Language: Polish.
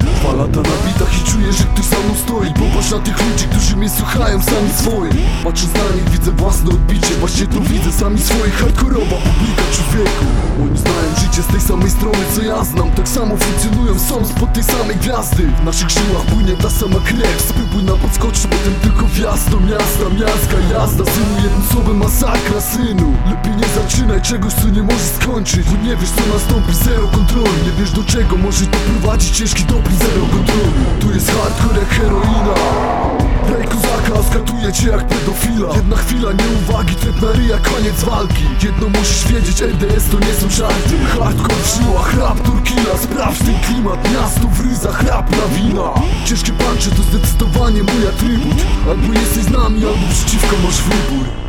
Dwa lata na bitach i czuję, że ktoś sam mną stoi Popatrz na tych ludzi, którzy mnie słuchają, sami swoje. Patrząc na nich widzę własne odbicie Właśnie to widzę, sami swoje, hardkorowa publika samej strony co ja znam. Tak samo funkcjonują, są spod tej samej gwiazdy. W naszych żyłach płynie ta sama krew. Spróbuj na podskoczyć, potem tylko wjazd do miasta. Miazga, jazda, synu, jednym słowem masakra, synu. Lepiej nie zaczynaj czegoś, co nie możesz skończyć. Bo nie wiesz co nastąpi, zero kontroli. Nie wiesz do czego może to prowadzić. Ciężki doping, zero kontroli. Tu jest hardcore jak heroina cię jak pedofila. Jedna chwila nieuwagi, trep na ryja, koniec walki. Jedno musisz wiedzieć, RDS to nie są żarty. Hardcore w żyłach, rap, turkila Sprawdź ten klimat, miasto w ryzach, rap na wina. Ciężkie puncze to zdecydowanie mój atrybut. Albo jesteś z nami, albo przeciwko masz wybór